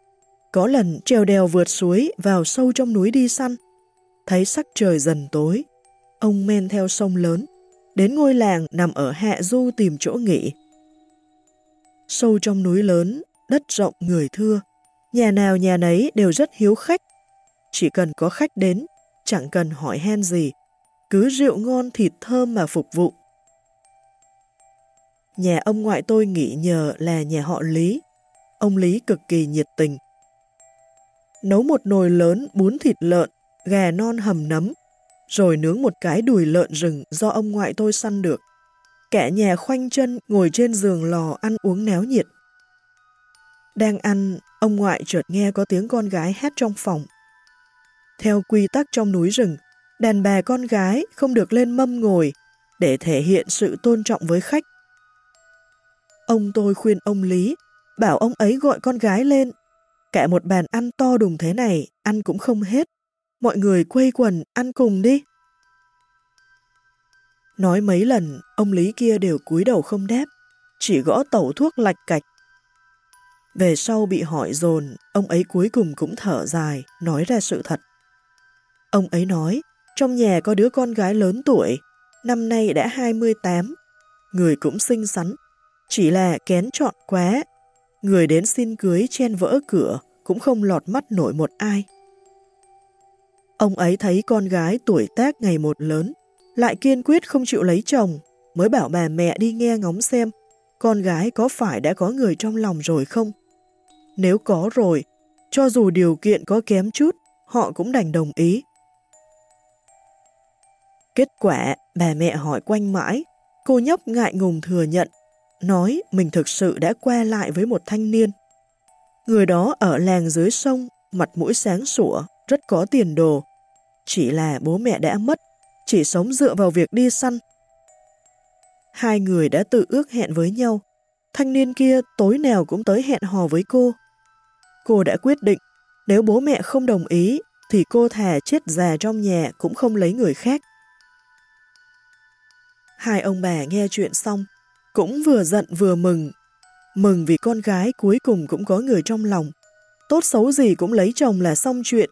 có lần trèo đèo vượt suối vào sâu trong núi đi săn. Thấy sắc trời dần tối, ông men theo sông lớn, đến ngôi làng nằm ở hạ du tìm chỗ nghỉ. Sâu trong núi lớn, đất rộng người thưa, nhà nào nhà nấy đều rất hiếu khách. Chỉ cần có khách đến, chẳng cần hỏi han gì, cứ rượu ngon thịt thơm mà phục vụ. Nhà ông ngoại tôi nghỉ nhờ là nhà họ Lý. Ông Lý cực kỳ nhiệt tình, nấu một nồi lớn bún thịt lợn, gà non hầm nấm, rồi nướng một cái đùi lợn rừng do ông ngoại tôi săn được. Cả nhà khoanh chân ngồi trên giường lò ăn uống náo nhiệt. Đang ăn, ông ngoại chợt nghe có tiếng con gái hát trong phòng. Theo quy tắc trong núi rừng, đàn bà con gái không được lên mâm ngồi để thể hiện sự tôn trọng với khách. Ông tôi khuyên ông Lý, bảo ông ấy gọi con gái lên Cả một bàn ăn to đùng thế này, ăn cũng không hết. Mọi người quây quần, ăn cùng đi. Nói mấy lần, ông Lý kia đều cúi đầu không đáp, chỉ gõ tẩu thuốc lạch cạch. Về sau bị hỏi dồn, ông ấy cuối cùng cũng thở dài, nói ra sự thật. Ông ấy nói, trong nhà có đứa con gái lớn tuổi, năm nay đã 28, người cũng xinh xắn, chỉ là kén chọn quá người đến xin cưới chen vỡ cửa cũng không lọt mắt nổi một ai. Ông ấy thấy con gái tuổi tác ngày một lớn, lại kiên quyết không chịu lấy chồng, mới bảo bà mẹ đi nghe ngóng xem con gái có phải đã có người trong lòng rồi không. Nếu có rồi, cho dù điều kiện có kém chút, họ cũng đành đồng ý. Kết quả, bà mẹ hỏi quanh mãi, cô nhóc ngại ngùng thừa nhận nói mình thực sự đã qua lại với một thanh niên. Người đó ở làng dưới sông, mặt mũi sáng sủa, rất có tiền đồ. Chỉ là bố mẹ đã mất, chỉ sống dựa vào việc đi săn. Hai người đã tự ước hẹn với nhau. Thanh niên kia tối nào cũng tới hẹn hò với cô. Cô đã quyết định, nếu bố mẹ không đồng ý, thì cô thà chết già trong nhà cũng không lấy người khác. Hai ông bà nghe chuyện xong, cũng vừa giận vừa mừng. Mừng vì con gái cuối cùng cũng có người trong lòng. Tốt xấu gì cũng lấy chồng là xong chuyện.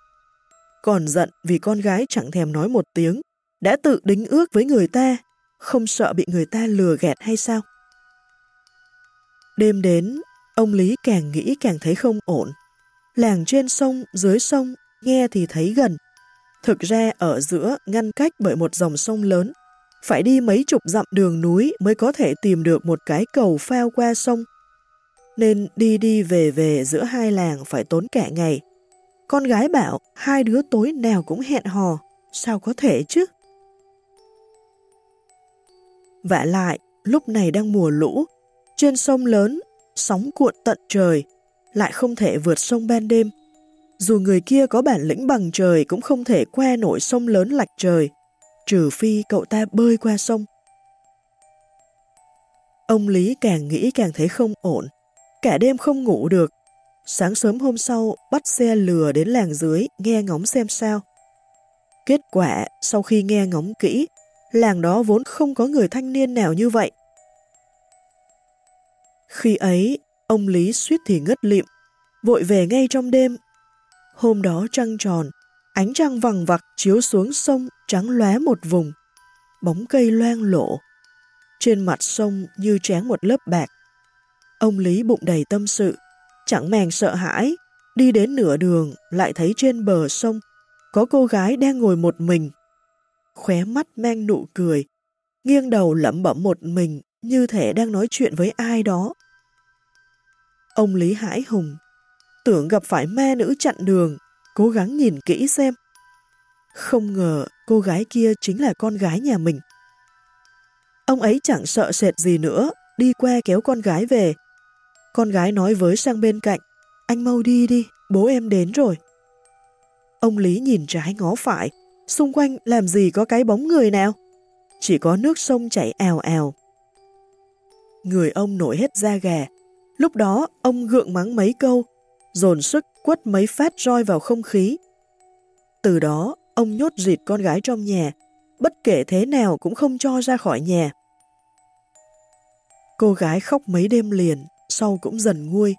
Còn giận vì con gái chẳng thèm nói một tiếng, đã tự đính ước với người ta, không sợ bị người ta lừa gạt hay sao? Đêm đến, ông Lý càng nghĩ càng thấy không ổn. Làng trên sông, dưới sông, nghe thì thấy gần. Thực ra ở giữa ngăn cách bởi một dòng sông lớn, phải đi mấy chục dặm đường núi mới có thể tìm được một cái cầu phao qua sông. Nên đi đi về về giữa hai làng phải tốn cả ngày. Con gái bảo hai đứa tối nào cũng hẹn hò, sao có thể chứ? Vả lại, lúc này đang mùa lũ, trên sông lớn, sóng cuộn tận trời, lại không thể vượt sông ban đêm. Dù người kia có bản lĩnh bằng trời cũng không thể qua nổi sông lớn lạch trời, trừ phi cậu ta bơi qua sông. Ông Lý càng nghĩ càng thấy không ổn, cả đêm không ngủ được. Sáng sớm hôm sau, bắt xe lừa đến làng dưới nghe ngóng xem sao. Kết quả, sau khi nghe ngóng kỹ, làng đó vốn không có người thanh niên nào như vậy. Khi ấy, ông Lý suýt thì ngất lịm, vội về ngay trong đêm. Hôm đó trăng tròn, ánh trăng vằng vặc chiếu xuống sông trắng lóe một vùng, bóng cây loang lộ. Trên mặt sông như tráng một lớp bạc. Ông Lý bụng đầy tâm sự, chẳng màng sợ hãi, đi đến nửa đường lại thấy trên bờ sông có cô gái đang ngồi một mình. Khóe mắt mang nụ cười, nghiêng đầu lẩm bẩm một mình như thể đang nói chuyện với ai đó. Ông Lý Hải Hùng tưởng gặp phải ma nữ chặn đường, cố gắng nhìn kỹ xem. Không ngờ cô gái kia chính là con gái nhà mình. Ông ấy chẳng sợ sệt gì nữa, đi qua kéo con gái về. Con gái nói với sang bên cạnh, anh mau đi đi, bố em đến rồi. Ông Lý nhìn trái ngó phải, xung quanh làm gì có cái bóng người nào? Chỉ có nước sông chảy ào ào. Người ông nổi hết da gà. Lúc đó ông gượng mắng mấy câu, dồn sức quất mấy phát roi vào không khí. Từ đó, ông nhốt dịt con gái trong nhà, bất kể thế nào cũng không cho ra khỏi nhà. Cô gái khóc mấy đêm liền, sau cũng dần nguôi.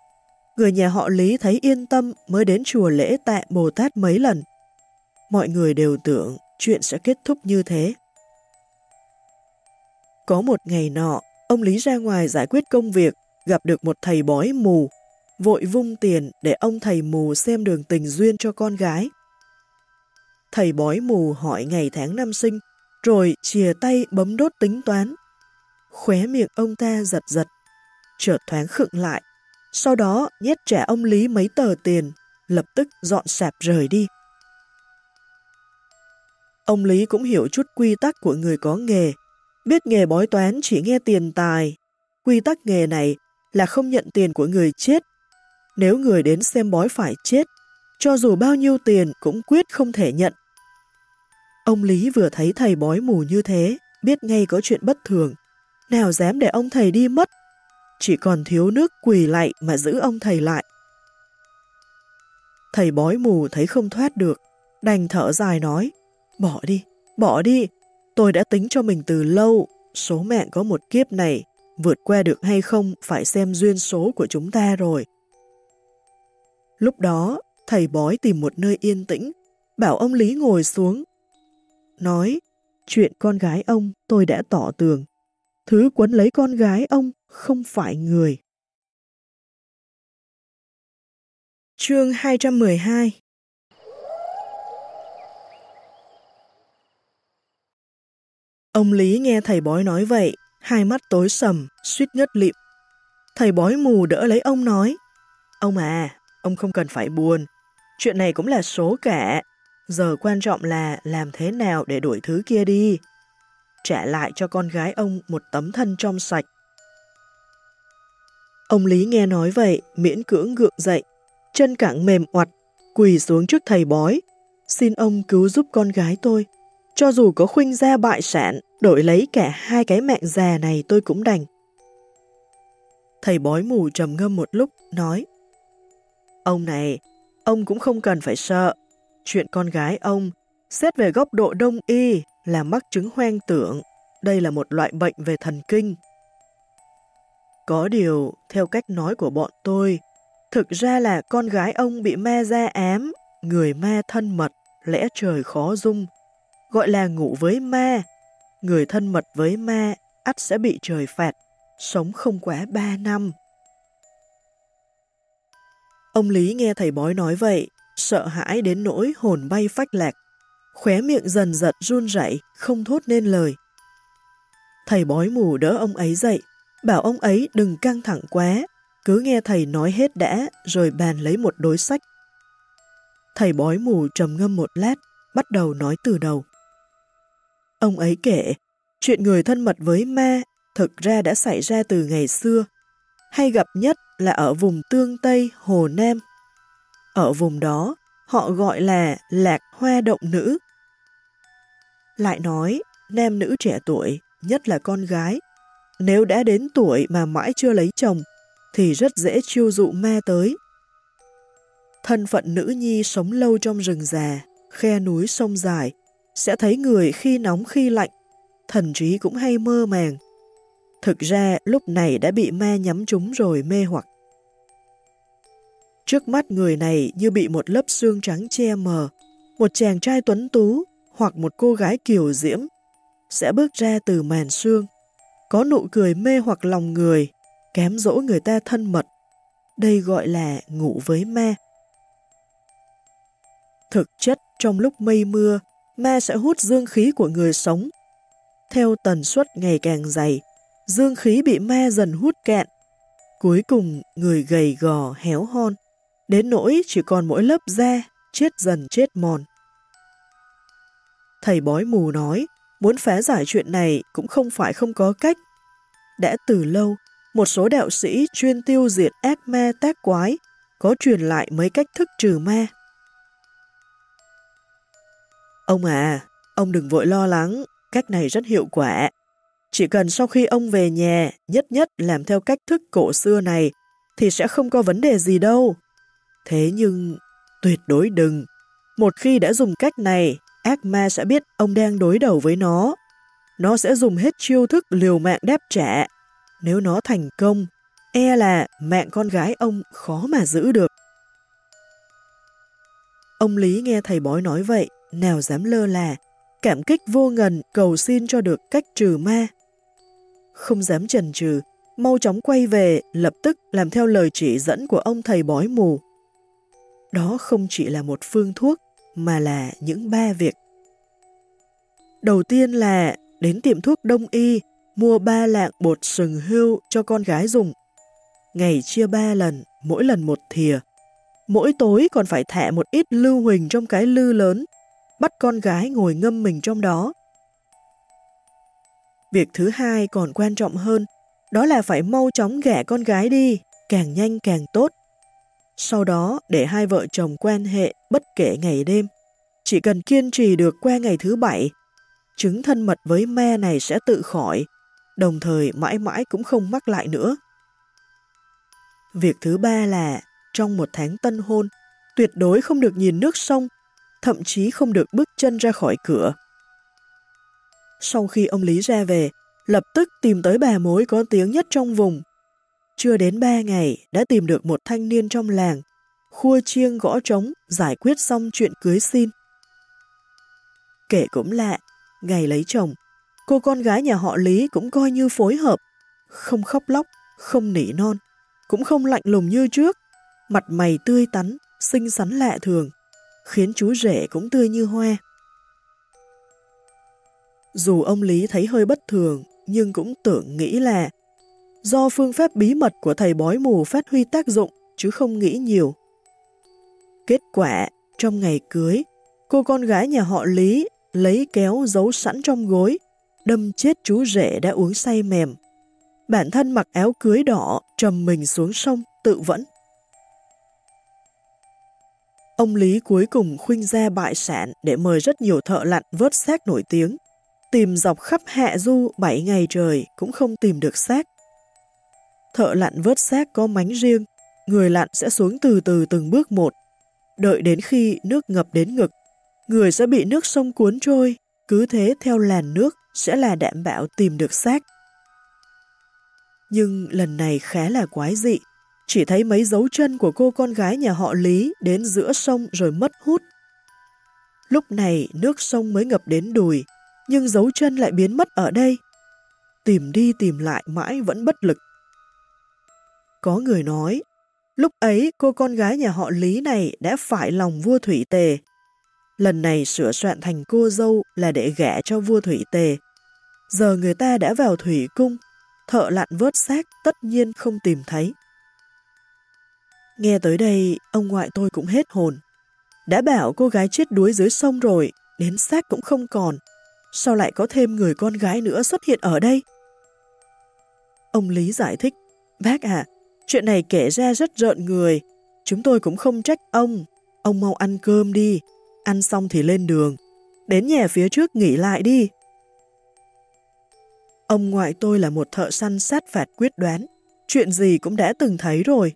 Người nhà họ Lý thấy yên tâm mới đến chùa lễ tạ Bồ Tát mấy lần. Mọi người đều tưởng chuyện sẽ kết thúc như thế. Có một ngày nọ, ông Lý ra ngoài giải quyết công việc, gặp được một thầy bói mù, vội vung tiền để ông thầy mù xem đường tình duyên cho con gái. Thầy bói mù hỏi ngày tháng năm sinh, rồi chìa tay bấm đốt tính toán. Khóe miệng ông ta giật giật, chợt thoáng khựng lại, sau đó nhét trả ông Lý mấy tờ tiền, lập tức dọn sạp rời đi. Ông Lý cũng hiểu chút quy tắc của người có nghề, biết nghề bói toán chỉ nghe tiền tài. Quy tắc nghề này là không nhận tiền của người chết. Nếu người đến xem bói phải chết, cho dù bao nhiêu tiền cũng quyết không thể nhận. Ông Lý vừa thấy thầy bói mù như thế, biết ngay có chuyện bất thường. Nào dám để ông thầy đi mất, chỉ còn thiếu nước quỳ lại mà giữ ông thầy lại. Thầy bói mù thấy không thoát được, đành thở dài nói, bỏ đi, bỏ đi, tôi đã tính cho mình từ lâu, số mạng có một kiếp này, vượt qua được hay không phải xem duyên số của chúng ta rồi. Lúc đó, thầy bói tìm một nơi yên tĩnh, bảo ông Lý ngồi xuống. Nói, chuyện con gái ông tôi đã tỏ tường. Thứ quấn lấy con gái ông không phải người. Chương 212 Ông Lý nghe thầy bói nói vậy, hai mắt tối sầm, suýt ngất lịm. Thầy bói mù đỡ lấy ông nói, Ông à, ông không cần phải buồn, chuyện này cũng là số cả. Giờ quan trọng là làm thế nào để đuổi thứ kia đi. Trả lại cho con gái ông một tấm thân trong sạch. Ông Lý nghe nói vậy, miễn cưỡng gượng dậy, chân cẳng mềm oặt, quỳ xuống trước thầy bói. Xin ông cứu giúp con gái tôi. Cho dù có khuynh ra bại sản, đổi lấy cả hai cái mạng già này tôi cũng đành. Thầy bói mù trầm ngâm một lúc, nói Ông này, ông cũng không cần phải sợ. Chuyện con gái ông, xét về góc độ đông y là mắc chứng hoang tưởng. Đây là một loại bệnh về thần kinh. Có điều, theo cách nói của bọn tôi, thực ra là con gái ông bị ma ra ám, người ma thân mật, lẽ trời khó dung, gọi là ngủ với ma. Người thân mật với ma, ắt sẽ bị trời phạt, sống không quá ba năm. Ông Lý nghe thầy bói nói vậy, sợ hãi đến nỗi hồn bay phách lạc, khóe miệng dần giật run rẩy, không thốt nên lời. Thầy bói mù đỡ ông ấy dậy, bảo ông ấy đừng căng thẳng quá, cứ nghe thầy nói hết đã, rồi bàn lấy một đối sách. Thầy bói mù trầm ngâm một lát, bắt đầu nói từ đầu. Ông ấy kể, chuyện người thân mật với ma thực ra đã xảy ra từ ngày xưa, hay gặp nhất là ở vùng Tương Tây, Hồ Nam. Ở vùng đó, họ gọi là lạc hoa động nữ. Lại nói, nam nữ trẻ tuổi, nhất là con gái, nếu đã đến tuổi mà mãi chưa lấy chồng, thì rất dễ chiêu dụ ma tới. Thân phận nữ nhi sống lâu trong rừng già, khe núi sông dài, sẽ thấy người khi nóng khi lạnh, thần trí cũng hay mơ màng. Thực ra lúc này đã bị ma nhắm trúng rồi mê hoặc. Trước mắt người này như bị một lớp xương trắng che mờ, một chàng trai tuấn tú hoặc một cô gái kiều diễm sẽ bước ra từ màn xương, có nụ cười mê hoặc lòng người, kém dỗ người ta thân mật. Đây gọi là ngủ với ma. Thực chất trong lúc mây mưa, ma sẽ hút dương khí của người sống. Theo tần suất ngày càng dày, dương khí bị ma dần hút cạn. Cuối cùng, người gầy gò, héo hon, đến nỗi chỉ còn mỗi lớp da, chết dần chết mòn. Thầy bói mù nói, muốn phá giải chuyện này cũng không phải không có cách. Đã từ lâu, một số đạo sĩ chuyên tiêu diệt ác ma tác quái, có truyền lại mấy cách thức trừ ma. Ông à, ông đừng vội lo lắng, cách này rất hiệu quả. Chỉ cần sau khi ông về nhà, nhất nhất làm theo cách thức cổ xưa này, thì sẽ không có vấn đề gì đâu. Thế nhưng, tuyệt đối đừng. Một khi đã dùng cách này, ác ma sẽ biết ông đang đối đầu với nó. Nó sẽ dùng hết chiêu thức liều mạng đáp trả. Nếu nó thành công, e là mạng con gái ông khó mà giữ được. Ông Lý nghe thầy bói nói vậy, nào dám lơ là, cảm kích vô ngần cầu xin cho được cách trừ ma. Không dám chần chừ, mau chóng quay về, lập tức làm theo lời chỉ dẫn của ông thầy bói mù. Đó không chỉ là một phương thuốc, mà là những ba việc. Đầu tiên là đến tiệm thuốc đông y, mua ba lạng bột sừng hưu cho con gái dùng. Ngày chia ba lần, mỗi lần một thìa. Mỗi tối còn phải thả một ít lưu huỳnh trong cái lư lớn bắt con gái ngồi ngâm mình trong đó. Việc thứ hai còn quan trọng hơn, đó là phải mau chóng gả con gái đi, càng nhanh càng tốt. Sau đó để hai vợ chồng quen hệ bất kể ngày đêm. Chỉ cần kiên trì được qua ngày thứ bảy, chứng thân mật với me này sẽ tự khỏi, đồng thời mãi mãi cũng không mắc lại nữa. Việc thứ ba là, trong một tháng tân hôn, tuyệt đối không được nhìn nước sông thậm chí không được bước chân ra khỏi cửa. Sau khi ông Lý ra về, lập tức tìm tới bà mối có tiếng nhất trong vùng. Chưa đến ba ngày đã tìm được một thanh niên trong làng, khua chiêng gõ trống giải quyết xong chuyện cưới xin. Kể cũng lạ, ngày lấy chồng, cô con gái nhà họ Lý cũng coi như phối hợp, không khóc lóc, không nỉ non, cũng không lạnh lùng như trước, mặt mày tươi tắn, xinh xắn lạ thường khiến chú rể cũng tươi như hoa. Dù ông Lý thấy hơi bất thường, nhưng cũng tưởng nghĩ là do phương pháp bí mật của thầy bói mù phát huy tác dụng, chứ không nghĩ nhiều. Kết quả, trong ngày cưới, cô con gái nhà họ Lý lấy kéo giấu sẵn trong gối, đâm chết chú rể đã uống say mềm. Bản thân mặc áo cưới đỏ, trầm mình xuống sông, tự vẫn. Ông Lý cuối cùng khuynh ra bại sản để mời rất nhiều thợ lặn vớt xác nổi tiếng. Tìm dọc khắp hạ du 7 ngày trời cũng không tìm được xác. Thợ lặn vớt xác có mánh riêng, người lặn sẽ xuống từ từ từng bước một. Đợi đến khi nước ngập đến ngực, người sẽ bị nước sông cuốn trôi, cứ thế theo làn nước sẽ là đảm bảo tìm được xác. Nhưng lần này khá là quái dị, chỉ thấy mấy dấu chân của cô con gái nhà họ Lý đến giữa sông rồi mất hút. Lúc này nước sông mới ngập đến đùi, nhưng dấu chân lại biến mất ở đây. Tìm đi tìm lại mãi vẫn bất lực. Có người nói, lúc ấy cô con gái nhà họ Lý này đã phải lòng vua Thủy Tề. Lần này sửa soạn thành cô dâu là để gả cho vua Thủy Tề. Giờ người ta đã vào thủy cung, thợ lặn vớt xác tất nhiên không tìm thấy. Nghe tới đây, ông ngoại tôi cũng hết hồn. Đã bảo cô gái chết đuối dưới sông rồi, đến xác cũng không còn. Sao lại có thêm người con gái nữa xuất hiện ở đây? Ông Lý giải thích, bác à, chuyện này kể ra rất rợn người. Chúng tôi cũng không trách ông. Ông mau ăn cơm đi, ăn xong thì lên đường. Đến nhà phía trước nghỉ lại đi. Ông ngoại tôi là một thợ săn sát phạt quyết đoán, chuyện gì cũng đã từng thấy rồi.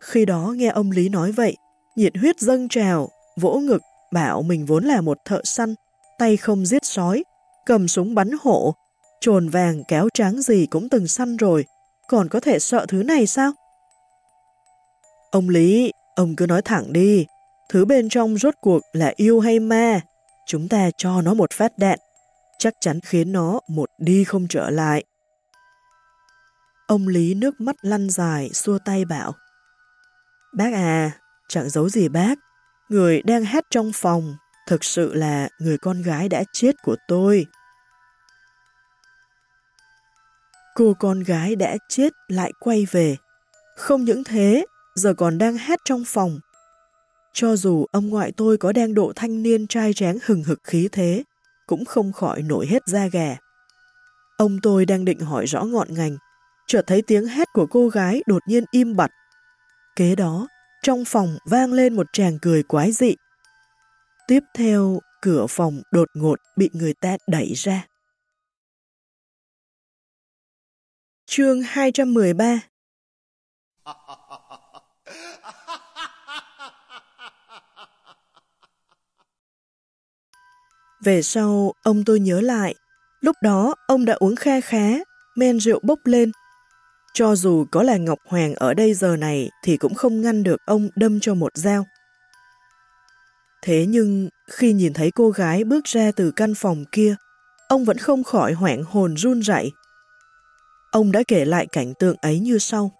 Khi đó nghe ông Lý nói vậy, nhiệt huyết dâng trào, vỗ ngực, bảo mình vốn là một thợ săn, tay không giết sói, cầm súng bắn hộ, trồn vàng kéo trắng gì cũng từng săn rồi, còn có thể sợ thứ này sao? Ông Lý, ông cứ nói thẳng đi, thứ bên trong rốt cuộc là yêu hay ma, chúng ta cho nó một phát đạn, chắc chắn khiến nó một đi không trở lại. Ông Lý nước mắt lăn dài, xua tay bảo. Bác à, chẳng giấu gì bác, người đang hát trong phòng, thực sự là người con gái đã chết của tôi. Cô con gái đã chết lại quay về. Không những thế, giờ còn đang hát trong phòng. Cho dù ông ngoại tôi có đang độ thanh niên trai tráng hừng hực khí thế, cũng không khỏi nổi hết da gà. Ông tôi đang định hỏi rõ ngọn ngành, chợt thấy tiếng hét của cô gái đột nhiên im bặt. Kế đó, trong phòng vang lên một tràng cười quái dị. Tiếp theo, cửa phòng đột ngột bị người ta đẩy ra. Chương 213 Về sau, ông tôi nhớ lại, lúc đó ông đã uống kha khá, men rượu bốc lên. Cho dù có là Ngọc Hoàng ở đây giờ này thì cũng không ngăn được ông đâm cho một dao. Thế nhưng, khi nhìn thấy cô gái bước ra từ căn phòng kia, ông vẫn không khỏi hoảng hồn run rẩy. Ông đã kể lại cảnh tượng ấy như sau.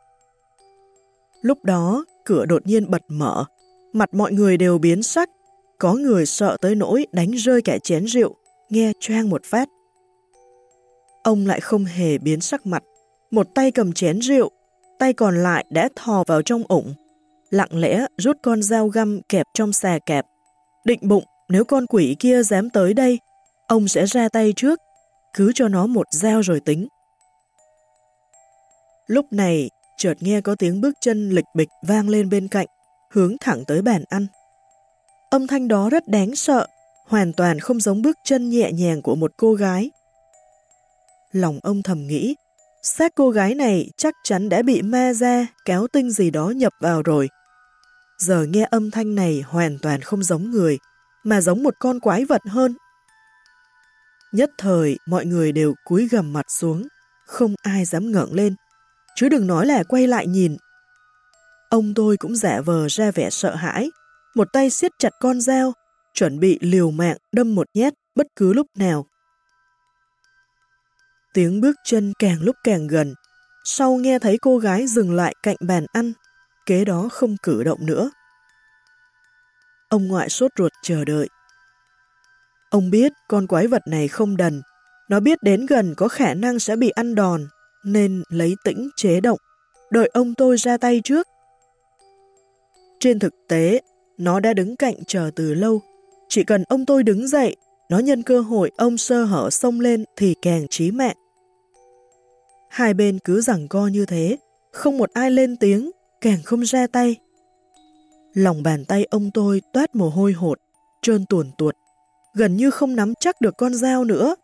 Lúc đó, cửa đột nhiên bật mở, mặt mọi người đều biến sắc, có người sợ tới nỗi đánh rơi cả chén rượu, nghe choang một phát. Ông lại không hề biến sắc mặt, một tay cầm chén rượu, tay còn lại đã thò vào trong ủng, lặng lẽ rút con dao găm kẹp trong xà kẹp. Định bụng, nếu con quỷ kia dám tới đây, ông sẽ ra tay trước, cứ cho nó một dao rồi tính. Lúc này, chợt nghe có tiếng bước chân lịch bịch vang lên bên cạnh, hướng thẳng tới bàn ăn. Âm thanh đó rất đáng sợ, hoàn toàn không giống bước chân nhẹ nhàng của một cô gái. Lòng ông thầm nghĩ, xác cô gái này chắc chắn đã bị ma ra, kéo tinh gì đó nhập vào rồi. Giờ nghe âm thanh này hoàn toàn không giống người, mà giống một con quái vật hơn. Nhất thời, mọi người đều cúi gầm mặt xuống, không ai dám ngẩng lên, chứ đừng nói là quay lại nhìn. Ông tôi cũng giả vờ ra vẻ sợ hãi, một tay siết chặt con dao, chuẩn bị liều mạng đâm một nhát bất cứ lúc nào. Tiếng bước chân càng lúc càng gần, sau nghe thấy cô gái dừng lại cạnh bàn ăn, kế đó không cử động nữa. Ông ngoại sốt ruột chờ đợi. Ông biết con quái vật này không đần, nó biết đến gần có khả năng sẽ bị ăn đòn, nên lấy tĩnh chế động, đợi ông tôi ra tay trước. Trên thực tế, nó đã đứng cạnh chờ từ lâu. Chỉ cần ông tôi đứng dậy, nó nhân cơ hội ông sơ hở xông lên thì càng chí mạng. Hai bên cứ rằng co như thế, không một ai lên tiếng, càng không ra tay. Lòng bàn tay ông tôi toát mồ hôi hột, trơn tuồn tuột, gần như không nắm chắc được con dao nữa.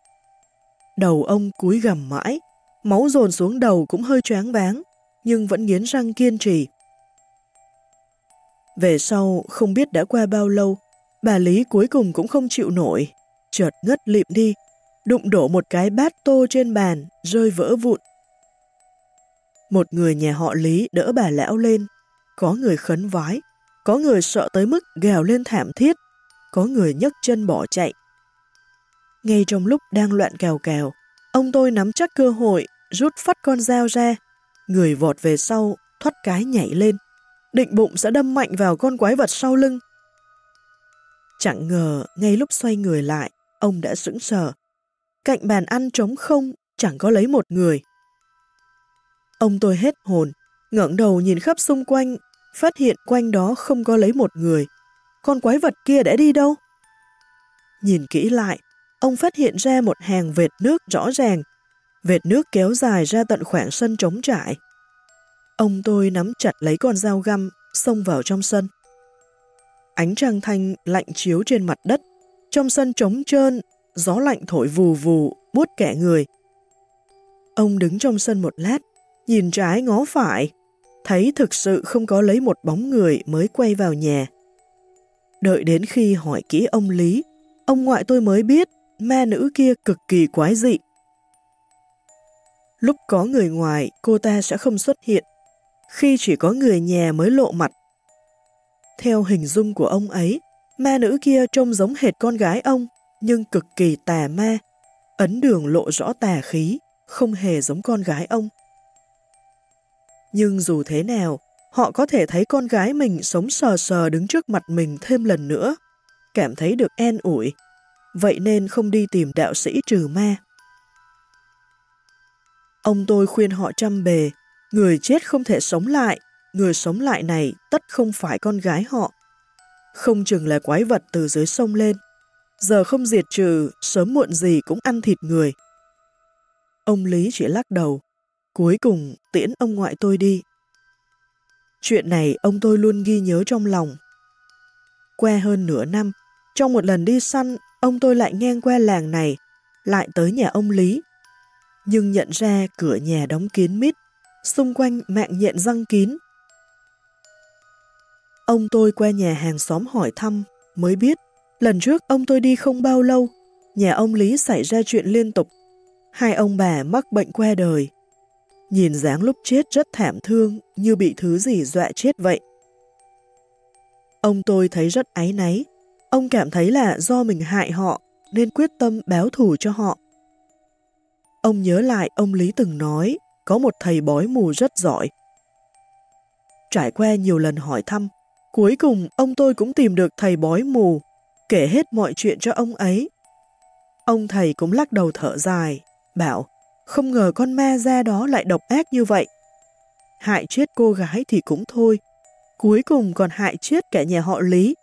Đầu ông cúi gầm mãi, máu dồn xuống đầu cũng hơi choáng váng, nhưng vẫn nghiến răng kiên trì. Về sau, không biết đã qua bao lâu, bà Lý cuối cùng cũng không chịu nổi, chợt ngất lịm đi, đụng đổ một cái bát tô trên bàn, rơi vỡ vụn. Một người nhà họ Lý đỡ bà lão lên, có người khấn vái, có người sợ tới mức gào lên thảm thiết, có người nhấc chân bỏ chạy. Ngay trong lúc đang loạn cào cào, ông tôi nắm chắc cơ hội, rút phát con dao ra, người vọt về sau, thoát cái nhảy lên, định bụng sẽ đâm mạnh vào con quái vật sau lưng. Chẳng ngờ, ngay lúc xoay người lại, ông đã sững sờ. Cạnh bàn ăn trống không, chẳng có lấy một người. Ông tôi hết hồn, ngẩng đầu nhìn khắp xung quanh, phát hiện quanh đó không có lấy một người. Con quái vật kia đã đi đâu? Nhìn kỹ lại, ông phát hiện ra một hàng vệt nước rõ ràng. Vệt nước kéo dài ra tận khoảng sân trống trải. Ông tôi nắm chặt lấy con dao găm, xông vào trong sân. Ánh trăng thanh lạnh chiếu trên mặt đất, trong sân trống trơn, gió lạnh thổi vù vù, buốt kẻ người. Ông đứng trong sân một lát, nhìn trái ngó phải, thấy thực sự không có lấy một bóng người mới quay vào nhà. Đợi đến khi hỏi kỹ ông Lý, ông ngoại tôi mới biết ma nữ kia cực kỳ quái dị. Lúc có người ngoài, cô ta sẽ không xuất hiện. Khi chỉ có người nhà mới lộ mặt. Theo hình dung của ông ấy, ma nữ kia trông giống hệt con gái ông, nhưng cực kỳ tà ma. Ấn đường lộ rõ tà khí, không hề giống con gái ông. Nhưng dù thế nào, họ có thể thấy con gái mình sống sờ sờ đứng trước mặt mình thêm lần nữa, cảm thấy được an ủi, vậy nên không đi tìm đạo sĩ trừ ma. Ông tôi khuyên họ chăm bề, người chết không thể sống lại, người sống lại này tất không phải con gái họ. Không chừng là quái vật từ dưới sông lên, giờ không diệt trừ, sớm muộn gì cũng ăn thịt người. Ông Lý chỉ lắc đầu, cuối cùng tiễn ông ngoại tôi đi. Chuyện này ông tôi luôn ghi nhớ trong lòng. que hơn nửa năm, trong một lần đi săn, ông tôi lại ngang que làng này, lại tới nhà ông Lý. Nhưng nhận ra cửa nhà đóng kín mít, xung quanh mạng nhện răng kín. Ông tôi qua nhà hàng xóm hỏi thăm, mới biết, lần trước ông tôi đi không bao lâu, nhà ông Lý xảy ra chuyện liên tục. Hai ông bà mắc bệnh qua đời, Nhìn dáng lúc chết rất thảm thương, như bị thứ gì dọa chết vậy. Ông tôi thấy rất áy náy. Ông cảm thấy là do mình hại họ, nên quyết tâm báo thù cho họ. Ông nhớ lại ông Lý từng nói, có một thầy bói mù rất giỏi. Trải qua nhiều lần hỏi thăm, cuối cùng ông tôi cũng tìm được thầy bói mù, kể hết mọi chuyện cho ông ấy. Ông thầy cũng lắc đầu thở dài, bảo không ngờ con ma ra đó lại độc ác như vậy. Hại chết cô gái thì cũng thôi, cuối cùng còn hại chết cả nhà họ Lý.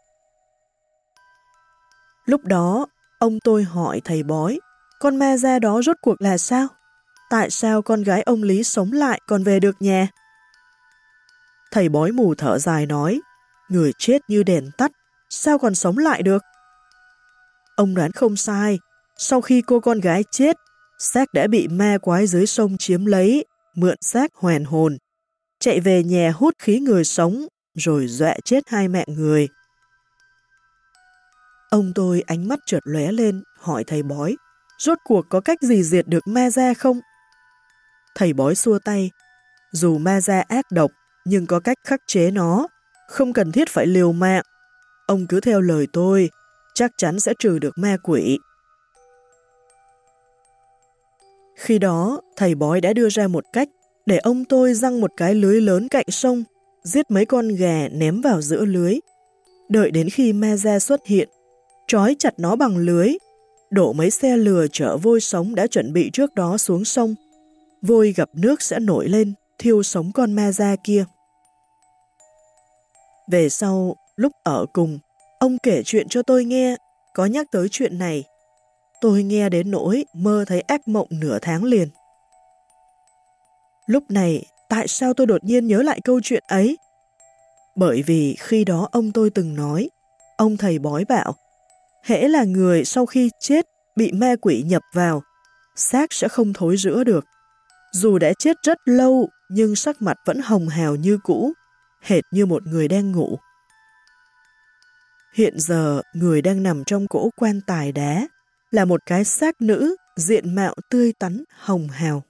Lúc đó, ông tôi hỏi thầy bói, con ma ra đó rốt cuộc là sao? Tại sao con gái ông Lý sống lại còn về được nhà? Thầy bói mù thở dài nói, người chết như đèn tắt, sao còn sống lại được? Ông đoán không sai, sau khi cô con gái chết, xác đã bị ma quái dưới sông chiếm lấy, mượn xác hoàn hồn, chạy về nhà hút khí người sống, rồi dọa chết hai mẹ người. Ông tôi ánh mắt chợt lóe lên, hỏi thầy bói, rốt cuộc có cách gì diệt được ma gia không? Thầy bói xua tay, dù ma gia ác độc, nhưng có cách khắc chế nó, không cần thiết phải liều mạng. Ông cứ theo lời tôi, chắc chắn sẽ trừ được ma quỷ. Khi đó, thầy bói đã đưa ra một cách để ông tôi răng một cái lưới lớn cạnh sông, giết mấy con gà ném vào giữa lưới. Đợi đến khi ma ra xuất hiện, trói chặt nó bằng lưới, đổ mấy xe lừa chở vôi sống đã chuẩn bị trước đó xuống sông. Vôi gặp nước sẽ nổi lên, thiêu sống con ma ra kia. Về sau, lúc ở cùng, ông kể chuyện cho tôi nghe, có nhắc tới chuyện này Tôi nghe đến nỗi mơ thấy ác mộng nửa tháng liền. Lúc này, tại sao tôi đột nhiên nhớ lại câu chuyện ấy? Bởi vì khi đó ông tôi từng nói, ông thầy bói bảo, hễ là người sau khi chết bị ma quỷ nhập vào, xác sẽ không thối rữa được. Dù đã chết rất lâu, nhưng sắc mặt vẫn hồng hào như cũ, hệt như một người đang ngủ. Hiện giờ, người đang nằm trong cỗ quan tài đá, là một cái xác nữ diện mạo tươi tắn hồng hào.